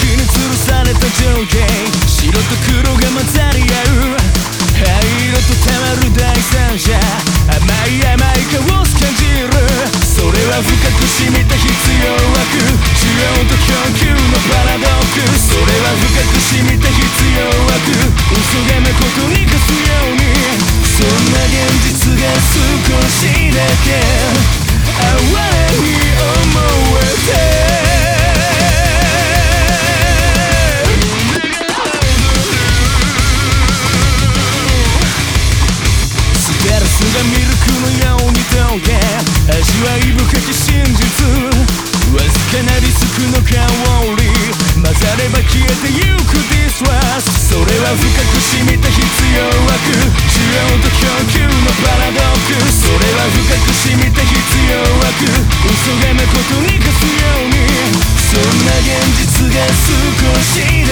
きに吊るされた情景白と黒が混ざり合う灰色とたまる。第三者甘い甘い顔を感じる。それは深く染みた必要枠需要と供給のパラドックそれは深く染みた必要枠嘘がまことに貸すようにそんな現実が少しだけし